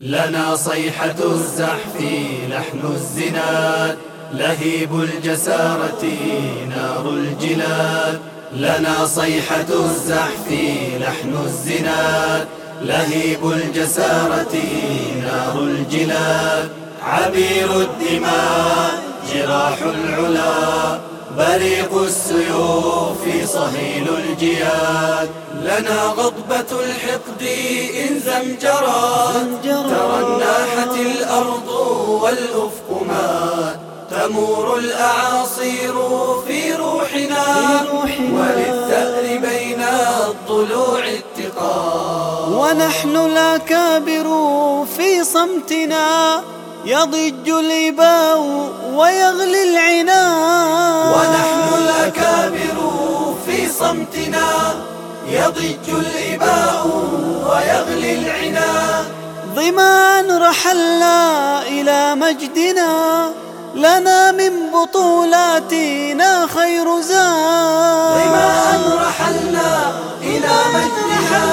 لنا صيحة الزحف لحن الزناد لهيب الجسارة نار الجلاد. لنا صيحة الزحف لحن الزناد لهيب الجسارة نار الجلاد. عبير الدماء جراح العلا. بريق السيوف صهيل الجياد. لنا الحقد إن زمجرت ترناحت الأرض والأفق مات تمور الأعاصير في روحنا وللثأر بين الضلوع اتقاد ونحن الأكابر في صمتنا يضج الإباء ويغلي العناد ونحن الأكابر في صمتنا يضج الإباء ويغلي العناد ظمان رحلنا إلى مجدنا لنا من بطولاتنا خير زاد. ظمان رحلنا إلى مجدنا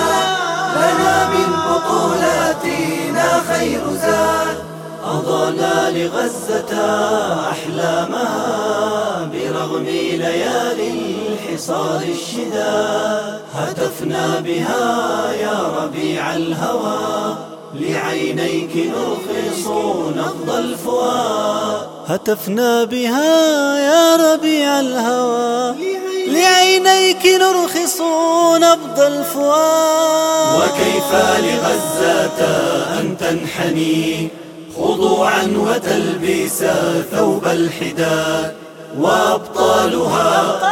لنا من بطولاتنا خير زاد. أضعنا لغزة أحلامها برغم ليالي الحصار الشداد هتفنا بها يا ربيع الهوى. لعينيك نرخص نبض الفؤاد هتفنا بها يا ربيع الهوى. لعينيك نرخص نبض الفؤاد وكيف لغزة أن تنحني خضوعا وتلبس ثوب الحداد وأبطالها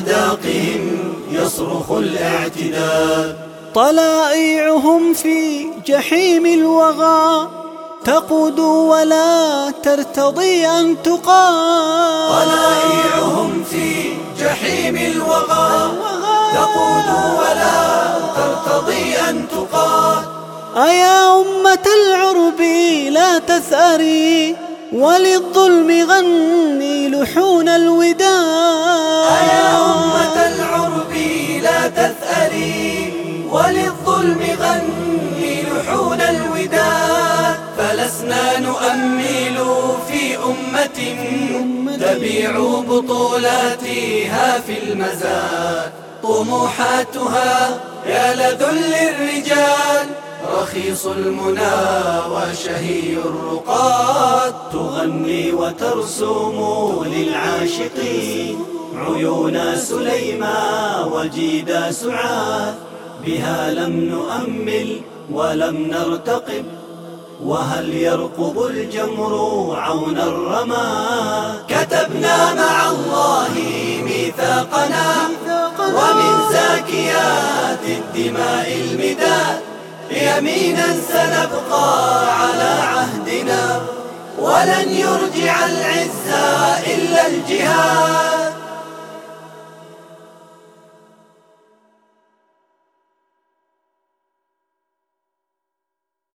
بأحداقهم يصرخ الاعتداد طلائعهم في جحيم الوغى تقود ولا ترتضي أن تقاد طلائعهم في جحيم الوغى تقود ولا ترتضي أن تقاد أيا أمة العرب لا تثأري. وللظلم غني لحون الوداد أيا أمة العرب لا تثأري وللظلم غني لحون الوداد فلسنا نؤمل في أمة تبيع بطولاتها في المزاد. طموحاتها يا لذل الرجال. رخيص المنى وشهي الرقاد تغني وترسم للعاشقين عيون سليما وجيدا سعاد. بها لم نؤمل ولم نرتقب وهل يرقب الجمر عون الرماد كتبنا مع الله ميثاقنا ومن زاكيات الدماء المداد. يمينا سنبقى على عهدنا ولن يرجع العزة إلا الجهاد.